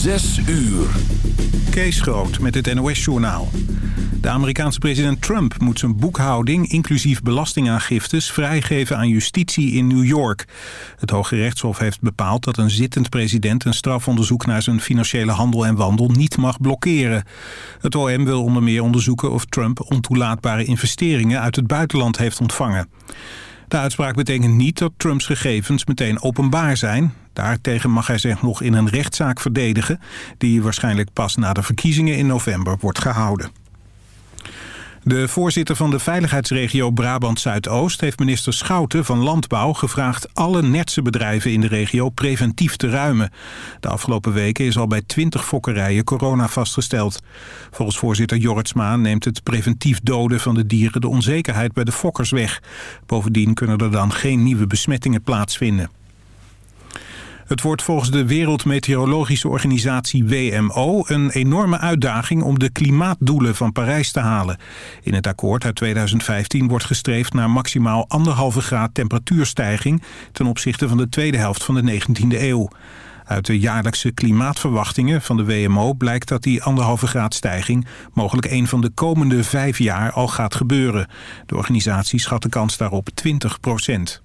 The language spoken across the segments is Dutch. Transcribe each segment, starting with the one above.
Zes uur. Kees Groot met het NOS-journaal. De Amerikaanse president Trump moet zijn boekhouding, inclusief belastingaangiftes, vrijgeven aan justitie in New York. Het Hoge Rechtshof heeft bepaald dat een zittend president een strafonderzoek naar zijn financiële handel en wandel niet mag blokkeren. Het OM wil onder meer onderzoeken of Trump ontoelaatbare investeringen uit het buitenland heeft ontvangen. De uitspraak betekent niet dat Trumps gegevens meteen openbaar zijn. Daartegen mag hij zich nog in een rechtszaak verdedigen... die waarschijnlijk pas na de verkiezingen in november wordt gehouden. De voorzitter van de veiligheidsregio Brabant-Zuidoost... heeft minister Schouten van Landbouw gevraagd... alle netse bedrijven in de regio preventief te ruimen. De afgelopen weken is al bij 20 fokkerijen corona vastgesteld. Volgens voorzitter Jorritsma neemt het preventief doden van de dieren... de onzekerheid bij de fokkers weg. Bovendien kunnen er dan geen nieuwe besmettingen plaatsvinden. Het wordt volgens de Wereldmeteorologische Organisatie WMO een enorme uitdaging om de klimaatdoelen van Parijs te halen. In het akkoord uit 2015 wordt gestreefd naar maximaal anderhalve graad temperatuurstijging ten opzichte van de tweede helft van de 19e eeuw. Uit de jaarlijkse klimaatverwachtingen van de WMO blijkt dat die anderhalve graad stijging mogelijk een van de komende vijf jaar al gaat gebeuren. De organisatie schat de kans daarop 20 procent.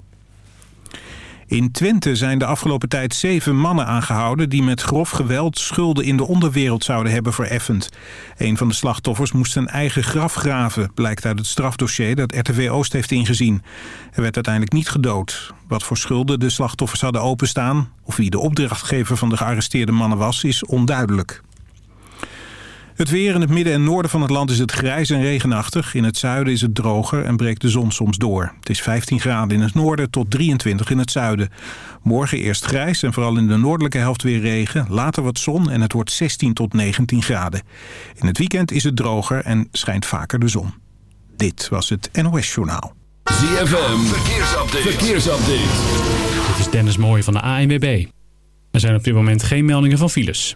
In Twente zijn de afgelopen tijd zeven mannen aangehouden... die met grof geweld schulden in de onderwereld zouden hebben vereffend. Een van de slachtoffers moest zijn eigen graf graven... blijkt uit het strafdossier dat RTV Oost heeft ingezien. Hij werd uiteindelijk niet gedood. Wat voor schulden de slachtoffers hadden openstaan... of wie de opdrachtgever van de gearresteerde mannen was, is onduidelijk. Het weer in het midden en noorden van het land is het grijs en regenachtig. In het zuiden is het droger en breekt de zon soms door. Het is 15 graden in het noorden tot 23 in het zuiden. Morgen eerst grijs en vooral in de noordelijke helft weer regen. Later wat zon en het wordt 16 tot 19 graden. In het weekend is het droger en schijnt vaker de zon. Dit was het NOS Journaal. ZFM, verkeersupdate. verkeersupdate. Dit is Dennis Mooij van de ANWB. Er zijn op dit moment geen meldingen van files.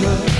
treasure